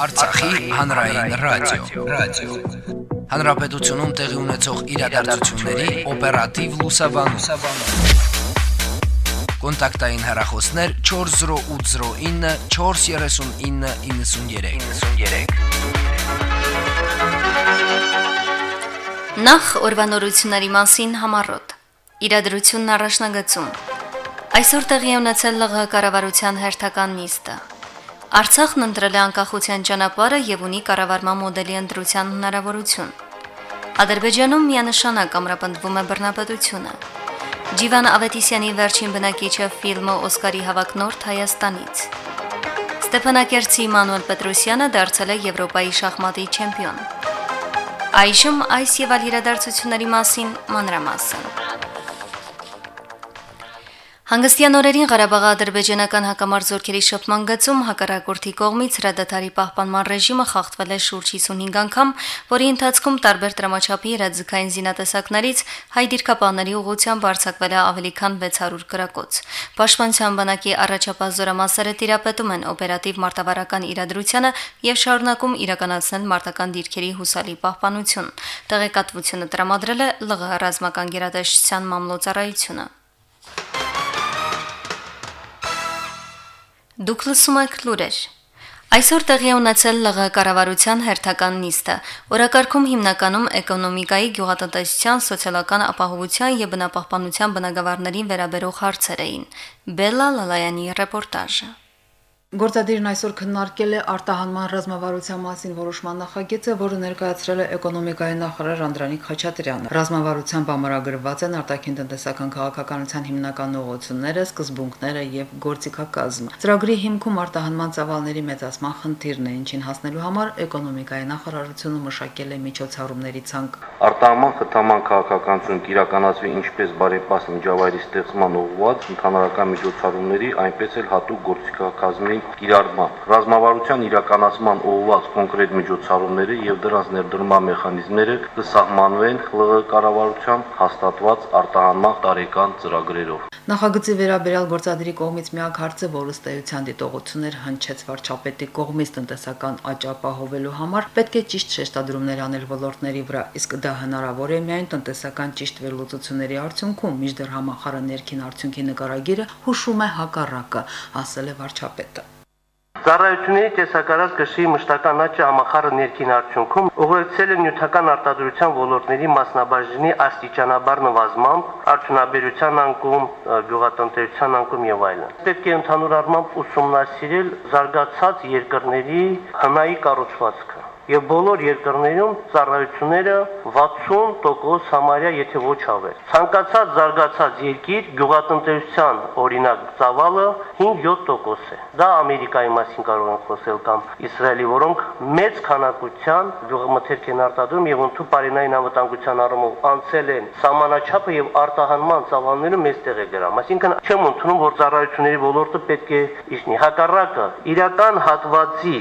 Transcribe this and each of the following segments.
Արցախի հանրային ռադիո, ռադիո։ Հանրապետությունում տեղի ունեցող իրադարձությունների օպերատիվ լուսաբանում։ Կոնտակտային հեռախոսներ 40809 43993։ Նախ օրվանորությունների մասին համառոտ։ Իրադրությունն առաջնագծում։ Այսօր տեղի ունեցել ԼՂ կառավարության հերթական նիստը։ Արցախն ընտրել է անկախության ճանապարհը եւ ունի կառավարման մոդելի ընտրության հնարավորություն։ Ադրբեջանում միանշանակ ամրապնդվում է բռնապետությունը։ Ջիվան Ավետիսյանի վերջին բնակիչը ֆիլմը Օսկարի հավակնորդ Հայաստանից։ Ստեփանակերտի Մանուել Պետրոսյանը դարձել է Եվրոպայի շախմատի չեմպիոն։ Այժմ այս եւ այլ իրադարձությունների մասին մանրամասն։ Հանգստյան օրերին Ղարաբաղի ադրբեջանական հակամարտ զորքերի շփման գծում հակառակորդի կողմից հրադադարի պահպանման ռեժիմը խախտվել է շուրջ 55 անգամ, որի ընթացքում տարբեր դրամաչափի իրազեկային զինատեսակներից հայ դիրքապահների ուղղությամբ արձակվել է ավելի քան 600 գրակոց։ Պաշտպանության բանակի առաջապահ զորամասերը տիրապետում են օպերատիվ մարտավարական իրադրությանը եւ շարունակում իրականացնել մարտական դիրքերի հուսալի պահպանություն։ Տեղեկատվությունը տրամադրել է ԼՂՀ ռազմական գերատեսչության մամլոյցարայությունը։ Դուք լսում եք լուրեր։ Այսօր տեղի ունեցել ԼՂ կառավարության հերթական նիստը։ Օրակարգում հիմնականում էկոնոմիկայի, գյուղատնտեսության, սոցիալական ապահովության եւ բնապահպանության բնագավառներին վերաբերող հարցեր էին։ Բելլա Լալայանի ռեպորտաժը։ Գործադիրն այսօր քննարկել է արտահանման ռազմավարության մասին որոշման նախագիծը, որը ներկայացրել է էկոնոմիկայի նախարար Անդրանիկ Խաչատրյանը։ Ռազմավարությամբ ամրագրված են արտաքին տնտեսական քաղաքականության հիմնական ուղղությունները, սկզբունքները եւ գործիքակազմը։ Ծրագրի հիմքում արտահանման ծավալների մեծացման խնդիրն է, ինչին հասնելու համար էկոնոմիկայի նախարարությունը մշակել է միջոցառումների ցանկ։ Արտահանման խթանման քաղաքականություն կիրականացվի ինչպես բարեպաստ միջավայրի ստեղծման ուղղված ընդհանրական միջոցառումների, այնպես էլ հատուկ գործիքակազմի կիրառմամբ, ռազմավարության իրականացման ուղղված կոնկրետ միջոցառումները եւ դրանց ներդրման մեխանիզմները կսահմանվեն ԼՂ կառավարությամբ հաստատված արտահանման տարեկան ծրագրերով։ Նախագծի վերաբերյալ գործադրի կողմից միակ հարցը, որը ստեյության դիտողություններ հնչեց վարչապետի կողմից տնտեսական աճ ապահովելու համար, պետք է ճիշտ շեշտադրումներ անել ոլորտների վրա, իսկ դա հնարավոր է միայն տնտեսական ճիշտ վերլուծությունների արդյունքում, միջդեռ համախառը ներքին արդյունքի նկարագիրը հուշում է հակառակը, ասել է վարչապետը։ Ծառայությունների տեսակարար կշռի մշտական աճը համախառը ներքին արդյունքում ուղեկցել է նյութական արտադրության ոլորտների մասնաբաժնի աստիճանաբար նվազմամբ, արդյունաբերության անկում, գյուղատնտեսության անկում եւ այլն։ Պետք է ընդհանուր առմամբ ուսումնասիրել զարգացած երկրների հնայի կառուցվածքը եւ բոլոր երկրներում ծառայությունները 60% համարյա եթե ոչ ավել։ Ցանկացած զարգացած երկիր գյուղատնտեսության օրինակ ծավալը 5-7% է։ Դա Ամերիկայի մասին կարող ենք խոսել կամ Իսրայելի, որոնք մեծ քանակության գյուղմթերք են արտադրում եւ ընդհանուր բարենային անվտանգության առումով անցել են սահմանաչափը եւ արտահանման ծավալները մեծտեղ է գրամ։ Այսինքն չեմ ընդունում, որ ծառայությունների ոլորտը պետք է իշնի։ Հակառակը իրական հատվածի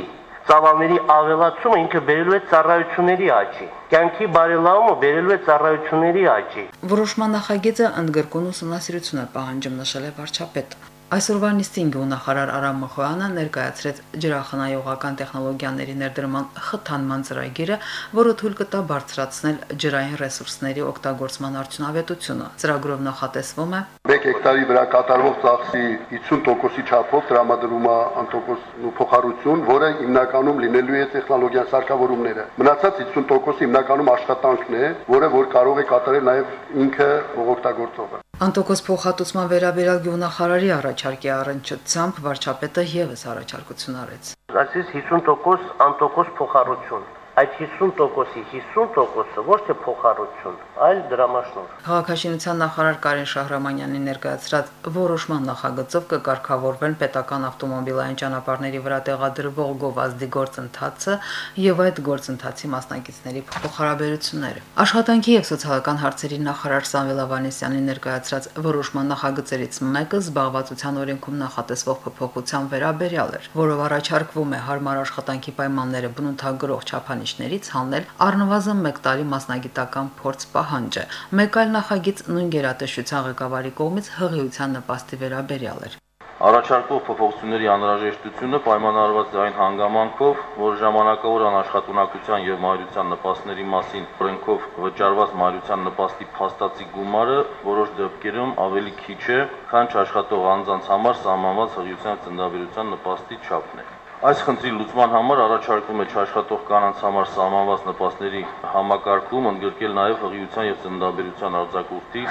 ծավալների ավելացումը ինքը բերելու է ծառայությունների աճի։ Կյանքի բարելավումը բերելու է ծառայությունների աճի։ Որոշման նախագիծը ընդգրկուն ուսումնասիրություն է պահանջում նշել է վարչապետը։ Այսօրվա նիստին գյուղնախարար Արամ Մխոյանը ներկայացրեց ջրախնայողական տեխնոլոգիաների ներդրման խթանման ծրագիրը, որը թույլ կտա բարձրացնել ջրային ռեսուրսների օգտագործման արդյունավետությունը։ Ծրագրով նախատեսվում է. 1 հեկտարի վրա կատարվող ծախսի 50%-ի չափով տրամադրում է անտոկոս փոխառություն, որը հիմնականում լինելու է տեխնոլոգիան սարքավորումները։ Մնացած 50%-ը հիմնականում աշխատանքն է, որը որ կարող է կատարել նաև ինքը օգտագործողը։ Անտոկոս փոխհատուցման վերաբերյալ գյուղնախարարի առաջարկի առնչությամբ վարչապետը եւս առաջարկություն արեց։ Այսինքն 50% անտոկոս փոխառություն այդ 50%-ի 50%-ը ոչ թե փոխառություն, այլ դրամաշնոր։ Քաղաքաշինության նախարար Կարեն Շահրամանյանի ներկայացրած որոշման նախագծով կկարգավորվեն պետական ավտոմոբիլային ճանապարհների վրա տեղադրվող գովազդի գործընթացը եւ այդ գործընթացի մասնակիցների փոխհարաբերությունները։ Աշխատանքի եւ սոցիալական հարցերի նախարար Սամվել Ավանեսյանի ներկայացրած որոշման նախագծերից մեկը զբաղվածության օրենքում նախատեսվող փոփոխության վերաբերյալ էր, որով առաջարկվում է հարմար աշխատանքի պայմանները բնութագրող չափանիշ բնակիչներից հանել առնվազն 1 տարի մասնագիտական փորձ պահանջը։ Մեկ այլ նախագիծ նույն գերատեսչության ղեկավարի կողմից հղիության նպաստի վերաբերյալ էր։ Առաջարկվող փոփոխությունների անհրաժեշտությունը պայմանավորված է այն հանգամանքով, որ ժամանակավոր անաշխատունակության եւ մայրության նպաստների մասին օրենքով վճարված մայրության նպաստի փաստացի գումարը որոշ դեպքերում ավելի քիչ է, քան չաշխատող անձանց համար սահմանված հղիության ծննդաբերության նպաստի չափն է։ Այս խնդրի լուծման համար առաջարկում է չաշխատող կանանց համար սահմանված նպաստների համակարգում ընդգրկել նաև հղիության եւ ծննդաբերության արձակուրդի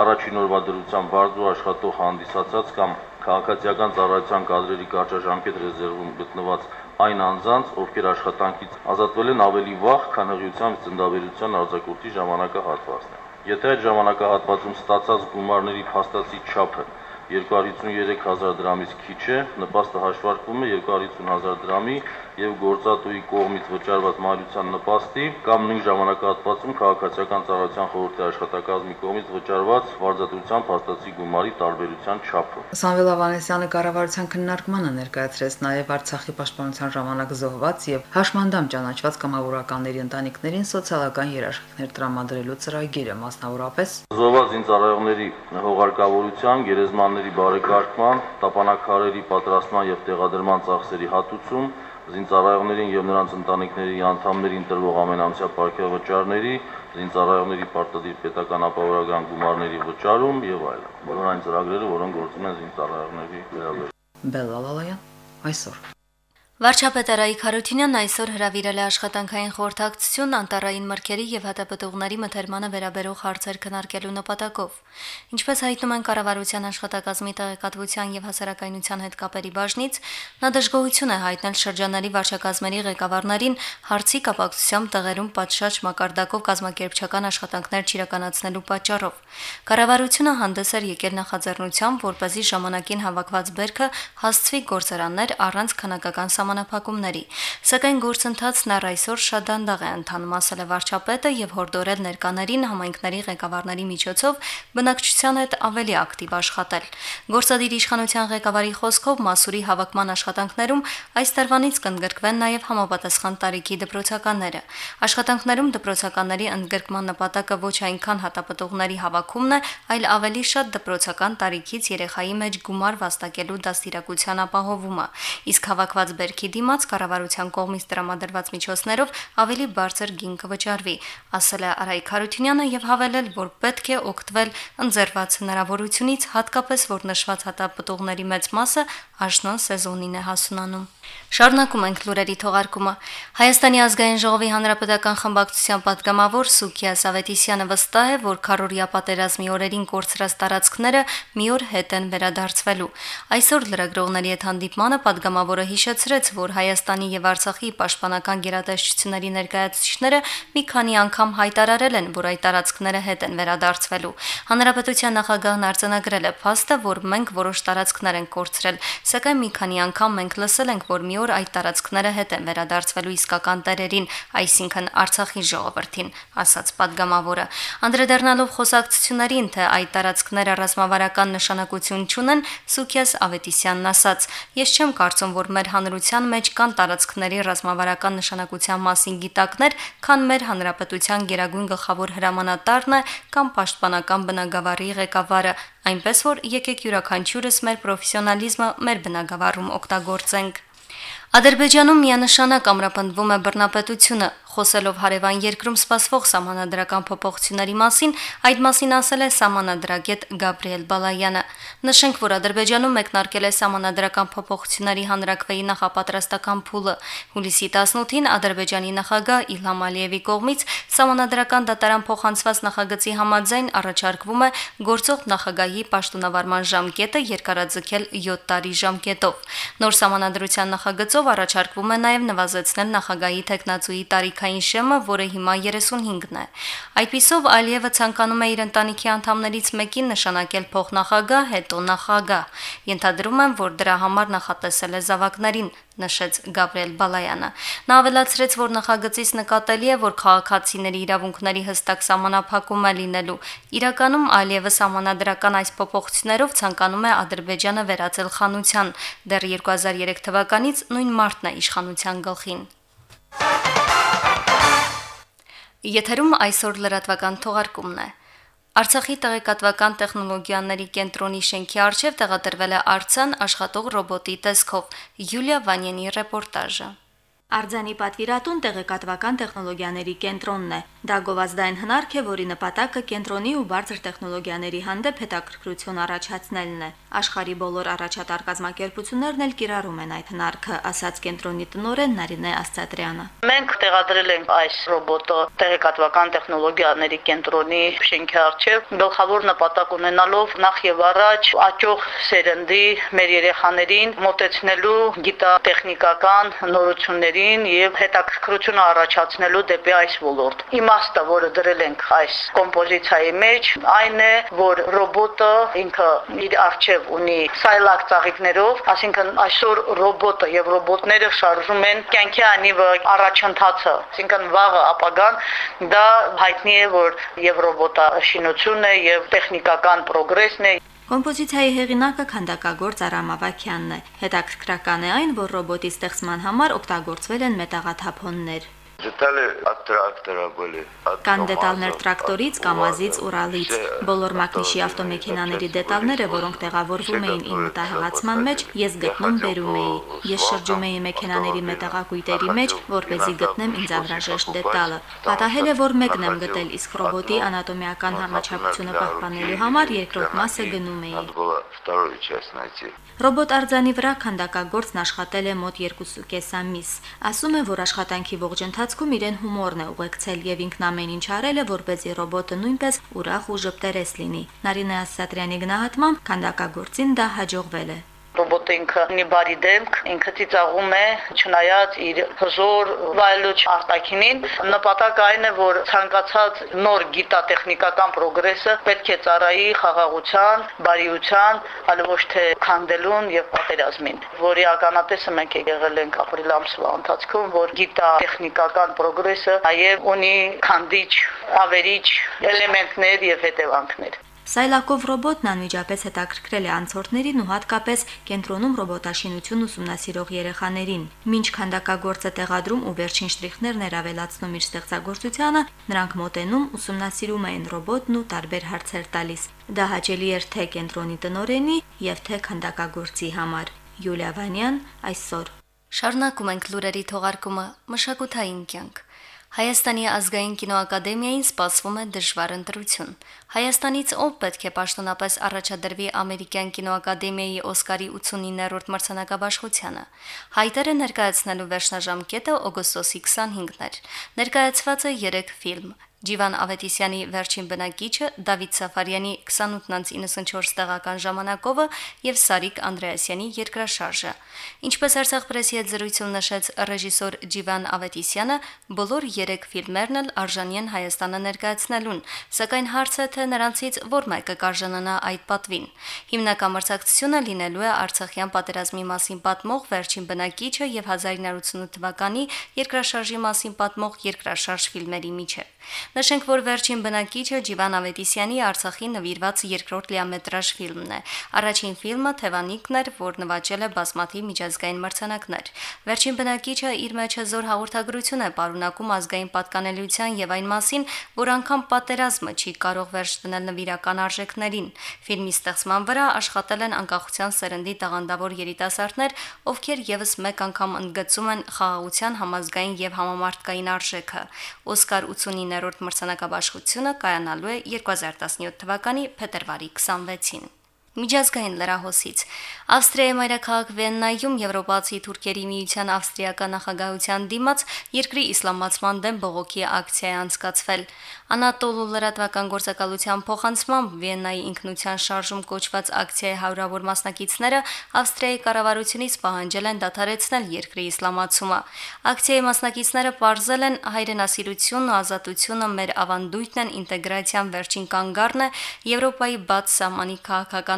առաջին օրվա դրության բարձր աշխատող հանդիսացած կամ քաղաքացիական ծառայության կադրերի կարճաժամկետ ռեզերվում գտնված այն անձանց, ովքեր աշխատանքից ազատվել են ավելի վաղ, քան հղիության ծննդաբերության արձակուրդի ժամանակահատվածն է։ Եթե այդ ժամանակահատվածում ստացած գումարների փաստացի չափը 253000 դրամից քիչ է, նպաստը հաշվարկվում է 250000 դրամի եւ գործատուի կողմից վճարված մայրության նպաստի կամ նույն ժամանակահատվածում քաղաքացիական ծառայության խորհրդի աշխատակազմի կողմից վճարված վարձատրության փաստացի գումարի տարբերության չափը։ Սամվել Ավանեսյանը կառավարության քննարկմանը ներկայացրեց նաև Արցախի պաշտպանության ժամանակ զոհված եւ հաշմանդամ ճանաչված կամավորականների ընտանիքներին սոցիալական երաշխիքներ տրամադրելու ծրագիրը մասնավորապես զոհված զինծառայողների հողարկավորության, գերեզմանների բարեկարգման, տապանակարերի պատրաստման եւ տեղադրման ծախսերի հատուցում զինծառայողներին եւ նրանց ընտանիքների անդամներին տրվող ամենամսյա ապարքեվճարների, զինծառայողների պարտադիր պետական ապահովական գումարների վճարում եւ այլն։ Բոլոր այն ծրագրերը, որոնք գործում են զինծառայողների վերաբերյալ։ Բելալալայան այսօր Վարչապետ Արայիկ Խարությունյանն այսօր հրավիրել է աշխատանքային խորհրդակցություն անտարային մրգերի եւ հատապտուղների մթերմանը վերաբերող հարցեր քննարկելու նպատակով։ Ինչպես հայտնում են կառավարության աշխատակազմի տեղեկատվության եւ հասարակայնության հետ կապերի բաժնից, նա դժգոհություն է հայտնել շրջանների վարչակազմերի ղեկավարներին հարցի կապակցությամբ տեղերում պատշաճ մակարդակով կազմակերպչական աշխատանքներ չիրականացնելու պատճառով։ Կառավարությունը հանդես էր եկել նախաձեռնությամբ, որ เป զի ժամանակին հավաքված բերքը հասցվի գործարաններ առանց քանակական սահմանափակումների, սակայն գործընթացն առ այսօր շատ դանդաղ է ընթանում, ասել է վարչապետը եւ հորդորել ներկաներին համայնքների ղեկավարների միջոցով բնակչության հետ ավելի ակտիվ աշխատել։ Գործադիր իշխանության ղեկավարի խոսքով մասուրի հավաքման աշխատանքներում այս տարվանից կընդգրկվեն նաեւ համապատասխան տարիքի դպրոցականները։ Աշխատանքներում դպրոցականների ընդգրկման նպատակը ոչ այնքան հատապտուղների հավաքումն է, այլ ավելի շատ դպրոցական տարիքից երեխայի մեջ գումար վաստակելու դաստիարակության ապահովումը։ Իսկ հավաքված բերք բերքի դիմաց կառավարության կողմից տրամադրված միջոցներով ավելի բարձր գին կվճարվի, ասել է Արայք Խարությունյանը եւ հավելել, որ պետք է օգտվել ընձեռված հնարավորությունից, հատկապես որ նշված հատապտուղների մեծ մասը աշնան սեզոնին է հասունանում։ Շարունակում ենք լուրերի թողարկումը։ Հայաստանի ազգային ժողովի հանրապետական խմբակցության падգամավոր Սուքիա Սավետիսյանը վստահ է, որ քարորիա պատերազմի օրերին կորցրած տարածքները մի օր հետ են վերադարձվելու։ Այսօր լրագրողների հետ հանդիպմանը падգամավորը հիշեցրեց, որ Հայաստանի եւ Արցախի պաշտպանական գերատեսչությունների ներկայացուցիչները մի քանի անգամ հայտարարել են, որ այդ տարածքները հետ են վերադարձվելու։ Հանրապետության նախագահն արձանագրել է փաստը, որ մենք որոշ տարածքներ ենք կորցրել, սակայն մի քանի անգամ մենք լսել ենք, որ որ մի օր այդ տարածքները հետ են վերադարձվելու իսկական տերերին, այսինքն Արցախի ժողովրդին, ասաց падգամավորը։ Անդրադառնալով խոսակցություններին, թե այդ տարածքները ռազմավարական նշանակություն չունեն, Սուքիաս Ավետիսյանն ասաց. Ես չեմ կարծում, որ մեր հանրության մեջ կան տարածքների ռազմավարական նշանակության մասին գիտակներ, քան մեր հանրապետության գերագույն գլխավոր հրամանատարն է կամ պաշտպանական բնագավառի ղեկավարը, այնպես որ եկեք յուրաքանչյուրս մեր պրոֆեսիոնալիզմը մեր բնագավառում օգտագործենք։ Ադրբեջանում միանշանակ ամրապնդվում է բռնապետությունը, Խոսելով հարևան երկրում սպասվող համանadrական փոփոխությունների մասին, այդ մասին ասել է համանadrագետ Գաբրիել Բալայանը։ Նշենք, որ Ադրբեջանում մեկնարկել է համանadrական փոփոխությունների հանրակրվեի նախապատրաստական փուլը։ Հուլիսի 18-ին Ադրբեջանի նախագահ Իլհամ Ալիևի կողմից համանadrական դատարան փոխանցված նախագծի համաձայն առաջարկվում է գործող նախագահի պաշտոնավարման ժամկետը երկարաձգել 7 տարի ժամկետով։ Նոր համանadrության նախագծով առաջարկվում է նաև նվազեցնել նախագահի տեխնացուի տարիք տարիքային շեմը, որը հիմա 35-ն է։ Այդպիսով Ալիևը ցանկանում է իր ընտանիքի անդամներից մեկին նշանակել փոխնախագահ, հետո նախագահ։ Ենթադրում եմ, որ դրա համար նախատեսել է զավակներին, նշեց Գաբրիել Բալայանը։ Նա ավելացրեց, որ նախագծից նկատելի է, որ քաղաքացիների իրավունքների հստակ սահմանափակում է լինելու։ Իրականում Ալիևը սահմանադրական այս փոփոխություններով ցանկանում է Ադրբեջանը վերածել խանության։ Դեռ 2003 թվականից նույն մարտն է իշխանության գլխին։ Եթերում այսօր լրատվական թողարկումն է։ Արցախի տեղեկատվական տեխնոլոգիաների կենտրոնի շենքի արչև տեղադրվել է արցան աշխատող ռոբոտի տեսքով։ Յուլիա Վանյանի ռեպորտաժը։ Արձանի պատվիրատուն տեղեկատվական տեխնոլոգիաների կենտրոնն է։ Դա գովազդային հնարք է, որի նպատակը կենտրոնի ու բարձր տեխնոլոգիաների հանդեպ հետաքրքրություն առաջացնելն է։ Աշխարի բոլոր առաջատար կազմակերպություններն էլ կիրառում են այդ հնարքը, ասաց կենտրոնի տնօրեն Նարինե Ասցատրյանը։ Մենք տեղադրել ենք այս ռոբոտը տեղեկատվական տեխնոլոգիաների կենտրոնի շենքի առջև, գլխավոր նպատակ ունենալով նախ եւ առաջ աճող սերնդի մեր երեխաներին մոտեցնելու գիտատեխնիկական նորությունների երեխաներին եւ հետաքրքրությունը առաջացնելու դեպի այս ոլորտ։ Իմաստը, որը դրել ենք այս կոմպոզիցիայի մեջ, այն է, որ ռոբոտը ինքը իր արժև ունի սայլակ ծաղիկներով, այսինքն այսօր ռոբոտը եւ ռոբոտները շարժում են կյանքի անիվը առաջընթացը, այսինքն վաղը ապագան դա հայտնի է, որ եւ ռոբոտաշինությունն է եւ տեխնիկական պրոգրեսն է Կոմպոզիցիայի հեղինակը քանդակագործ Արամ Ավակյանն է։ Հետաքրքրական է այն, որ ռոբոտի ստեղծման համար օգտագործվել են մետաղաթափոններ։ Դետալը ատտրակտորա գոլի։ Կան դետալներ տրակտորից, կամազից, ուրալից։ Բոլոր մակնիշի ավտոմեքենաների դետալները, որոնք տեղավորվում էին իմ մտահղացման մեջ, ես գտնում բերում էի։ Ես շրջում էի մեքենաների մետաղակույտերի մեջ, որ เป զի գտնեմ ինձ անհրաժեշտ դետալը։ Պատահել է, որ մեկն եմ գտել, իսկ ռոբոտի անատոմիական համաչափությունը պահպանելու համար երկրորդ մասը գնում էի։ Ռոբոտ արձանի վրա քանդակագործն աշխատել է մոտ 2.5 ամիս։ Ասում է, որ աշխատանքի ողջընթաց ընթացքում իրեն հումորն է ուղեկցել եւ ինքն ամեն ինչ արել է, որպեսզի ռոբոտը նույնպես ուրախ ու ժպտերես լինի։ Նարինե Ասատրյանի գնահատմամբ քանդակագործին դա հաջողվել է ռոբոտը ինքը ունի բարի դեմք, ինքը ծիծաղում է, չնայած իր հզոր վայելուչ արտակինին, նպատակը այն է, որ ցանկացած նոր գիտատեխնիկական պրոգրեսը պետք է ծառայի խաղաղության, բարիության, այլ ոչ թե քանդելուն եւ պատերազմին, որի ականատեսը մենք եղել ենք ապրիլ ամսվա ընթացքում, որ գիտատեխնիկական պրոգրեսը նաև ունի քանդիչ, ավերիչ էլեմենտներ եւ հետևանքներ։ Սայլակով ռոբոտն անմիջապես հետաքրքրել է անցորդներին ու հատկապես կենտրոնում ռոբոտաշինություն ուսումնասիրող երեխաներին։ Մինչ քանդակագործը տեղադրում ու վերջին շտրիխներն էր ավելացնում իր ստեղծագործությանը, նրանք մոտենում ուսումնասիրում էին ռոբոտն ու տարբեր հարցեր տալիս։ Դա հաճելի էր թե կենտրոնի տնորենի եւ թե քանդակագործի համար։ Յուլիա Վանյան այսօր Շարունակում ենք լուրերի թողարկումը մշակութային կյանք։ Հայաստանի ազգային կինոակադեմիային սպասվում է դժվար ընտրություն։ Հայաստանից ով պետք է պաշտոնապես առաջադրվի ամերիկյան կինոակադեմիայի Օսկարի 89-րդ մրցանակաբաշխությանը։ Հայտերը ներկայացնելու վերջնաժամկետը օգոստոսի 25-ն էր։ Ներկայացված է 3 ֆիլմ՝ Ջիվան Ավետիսյանի վերջին բնակիչը, Դավիթ Սաֆարյանի 28-94 տեղական ժամանակովը եւ Սարիկ Անդրեասյանի երկրաշարժը։ Ինչպես Արցախ պրեսի հետ զրույցում նշեց ռեժիսոր Ջիվան Ավետիսյանը, բոլոր 3 ֆիլմերն էլ արժանի են Հայաստանը ներկայացնելուն, սակայն հարցը թե նրանցից որ մեկը կարժանանա այդ պատվին։ Հիմնական մրցակցությունը լինելու է Արցախյան պատերազմի մասին պատմող վերջին բնակիչը եւ 1988 թվականի երկրաշարժի մասին պատմող երկրաշարժ ֆիլմերի միջև։ Նշենք, որ վերջին բնակիչը Ջիվան Ավետիսյանի Արցախի նվիրված երկրորդ լիամետրաժ ֆիլմն է։ Առաջին ֆիլմը Թևանիկն էր, որ նվաճել է բազմաթիվ միջազգային մրցանակներ։ Վերջին բնակիչը իր մեջ հզոր հաղորդագրություն է պարունակում ազգային պատկանելիության եւ այն մասին, որ անգամ պատերազմը չի կարող վերջ դնել նվիրական արժեքներին։ Ֆիլմի ստեղծման վրա աշխատել են անկախության սերնդի տաղանդավոր երիտասարդներ, ովքեր եւս մեկ անգամ ընդգծում են խաղաղության համազգային եւ համամարտկային արժեքը։ Օսկար 89-րդ մրցանակաբաշխությունը կայանալու է 2017 թվականի փետրվարի 26-ին։ Միջազգային լրահոսից Ավստրիայի մայրաքաղաք Վեննայում Եվրոպացի թուրքերի միության ավստրիական նախագահության դիմաց երկրի իսլամացման դեմ բողոքի ակցիա է անցկացվել։ Անատոլու լրատվական գործակալության փոխանցմամբ Վիեննայի ինքնության շարժում կոչված ակցիայի հարյուրավոր մասնակիցները Ավստրիայի կառավարությունից պահանջել են դադարեցնել երկրի իսլամացումը։ Ակցիայի մասնակիցները ողջել են հայրենասիրությունն ու ազատությունը մեր ավանդույթն են ինտեգրացիան վերջին կանգառն է Եվրոպայի բաց սահմանի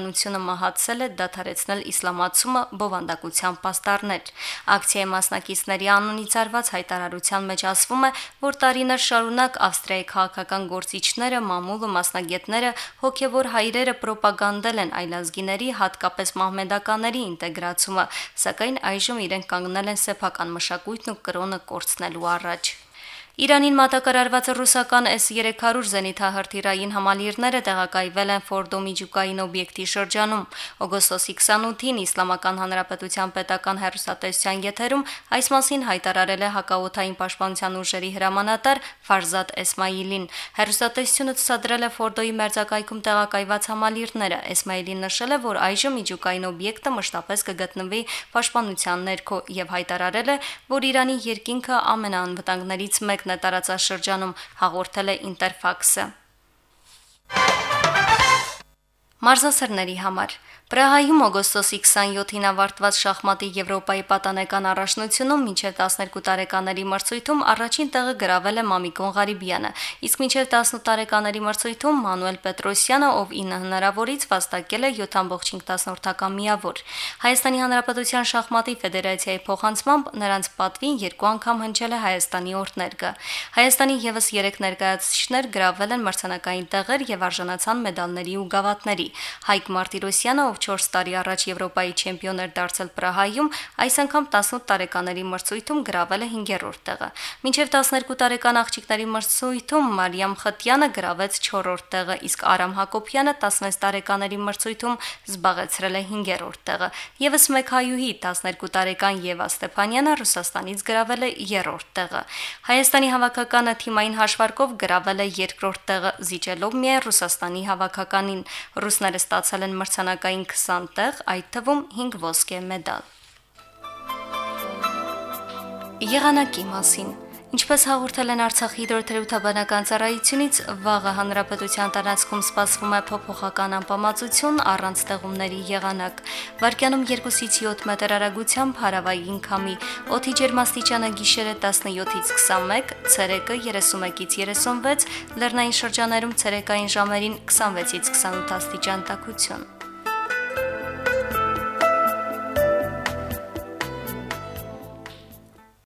քաղաքականությունը մահացել է դադարեցնել իսլամացումը բովանդակության պաստառներ։ Ակցիայի մասնակիցների անունից արված հայտարարության մեջ ասվում է, որ տարիներ շարունակ Ավստրիայի քաղաք քաղաքական գործիչները, մամուլը, մասնագետները, հոգևոր հայրերը ռոպագանդել են այլազգիների, հատկապես մահմեդականների ինտեգրացումը, սակայն այժմ իրենք կանգնել են սեփական մշակույթն ու կրոնը կորցնելու առաջ։ Իրանին մատակարարված ռուսական S-300 զենիթահրթիռային համալիրները տեղակայվել են Ֆորդո միջուկային օբյեկտի շրջանում։ Օգոստոսի 28-ին Իսլամական Հանրապետության պետական հերոստատեսության եթերում այս մասին հայտարարել է հակաօթային պաշտպանության ուժերի հրամանատար Ֆարզատ Էսմայիլին։ Հերոստատեսությունը ցուցադրել է Ֆորդոյի մերձակայքում տեղակայված համալիրները։ Էսմայիլին նշել է, որ այժմ միջուկային օբյեկտը մշտապես կգտնվի պաշտպանության ներքո եւ հայտարարել է, որ Իրանի երկինքը ամենաանվտանգներից մեկն է տարածաշրջանում, հաղորդել է Ինտերֆաքսը։ Մարզասերների համար Պրահայում օգոստոսի 27-ին ավարտված շախմատի Եվրոպայի պատանեկան առաջնությունում մինչև 12 տարեկաների մրցույթում առաջին տեղը գրավել է Մամիկոն Ղարիբյանը, իսկ մինչև 18 տարեկաների մրցույթում Մանուել Պետրոսյանը, ով 9 հնարավորից վաստակել է 7.5 միավոր։ Հայաստանի Հանրապետության շախմատի ֆեդերացիայի փոխանցմամբ նրանց պատվին երկու անգամ հնչել է Հայաստանի օրդներգը։ Հայաստանի եւս 3 ներկայացուցիչներ գրավել են մրցանակային տեղեր եւ արժանացան մեդալների ու գավաթների։ Հայկ Մարտիրոսյանը, ով 4 տարի առաջ Եվրոպայի չեմպիոն էր դարձել Պրահայում, այս անգամ 18 տարեկաների մրցույթում գրավել է 5-րդ տեղը։ Մինչև 12 տարեկան աղջիկների մրցույթում Մարիամ Խտյանը գրավեց 4-րդ տեղը, իսկ Արամ Հակոբյանը 16 տարեկաների մրցույթում զբաղեցրել է 5-րդ տեղը։ Եվս մեկ հայուհի 12 տարեկան Եվա Ստեփանյանը Ռուսաստանից գրավել է 3-րդ տեղը։ Հայաստանի հավաքականը թիմային հաշվարկով գրավել է 2-րդ տեղը, զիջելով միայն Ռուսաստանի հավաքականին։ Ռուսները ստացել են մրցանակային 20 տեղ, այդ թվում 5 ոսկե մեդալ։ Եղանակի մասին Ինչպես հաղորդել են Արցախի հիդրոթերապևտաբանական ծառայությունից, վաղը հանրապետության տարածքում սպասվում է փոփոխական անպամացություն առանց ստեղումների եղանակ։ Վարկյանում 2-ից 7 մետր արագությամբ հարավային քամի, օդի ջերմաստիճանը գիշերը 17-ից 21, ցերեկը 31-ից 36, լեռնային շրջաներում ցերեկային ժամերին 26-ից 28 աստիճան տաքություն։